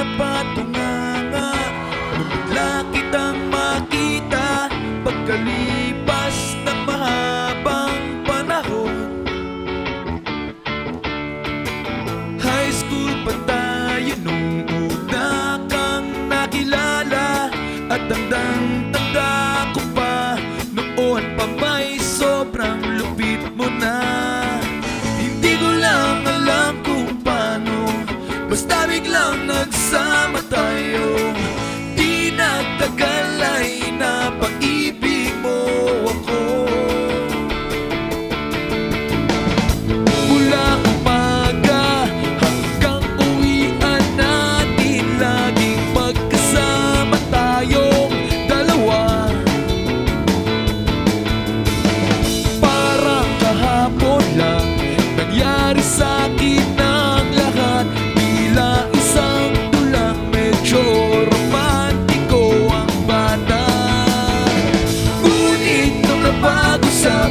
napatunganga Nung bigla makita Pagkalipas ng mahabang panahon. High school pa tayo nung una kang At tandang tanda ko pa Noon pa may sobrang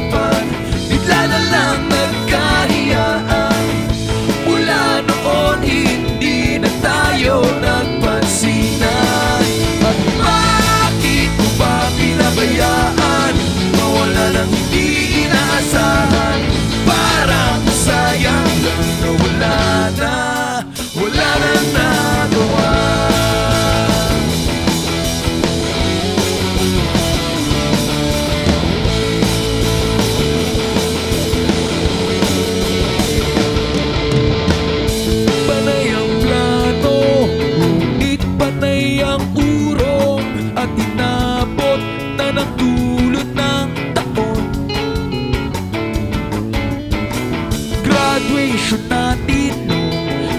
Bye. situation natin.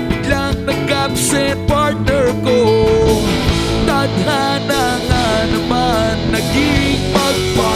Biglang nag-upset partner ko. Tadhana nga naman naging magpa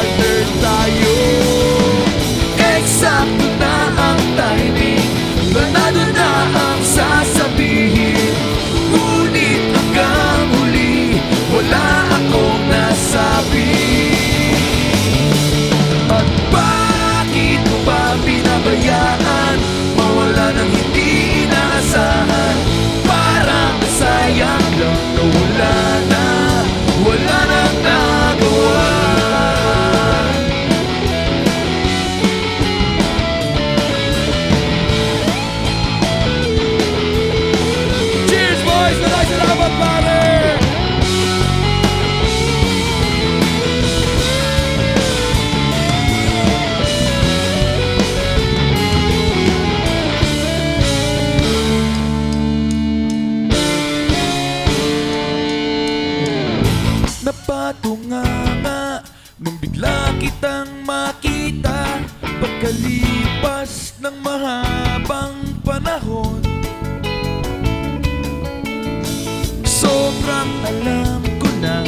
Sobrang alam ko na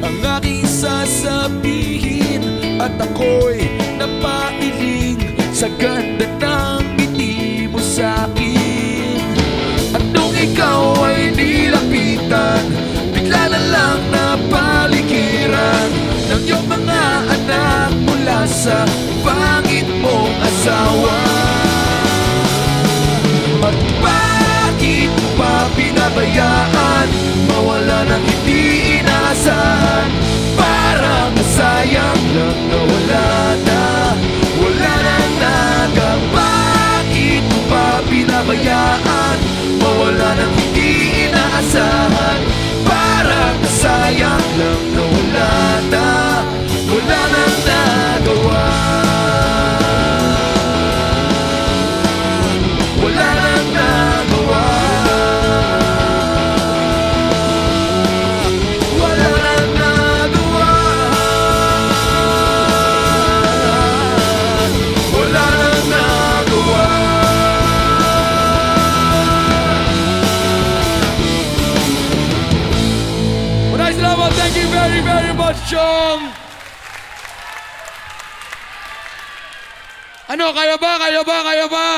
Ang aking sasabihin. At ako'y napailing Sa ganda much, Chong! Ano, kaya ba? Kaya ba? Kaya ba?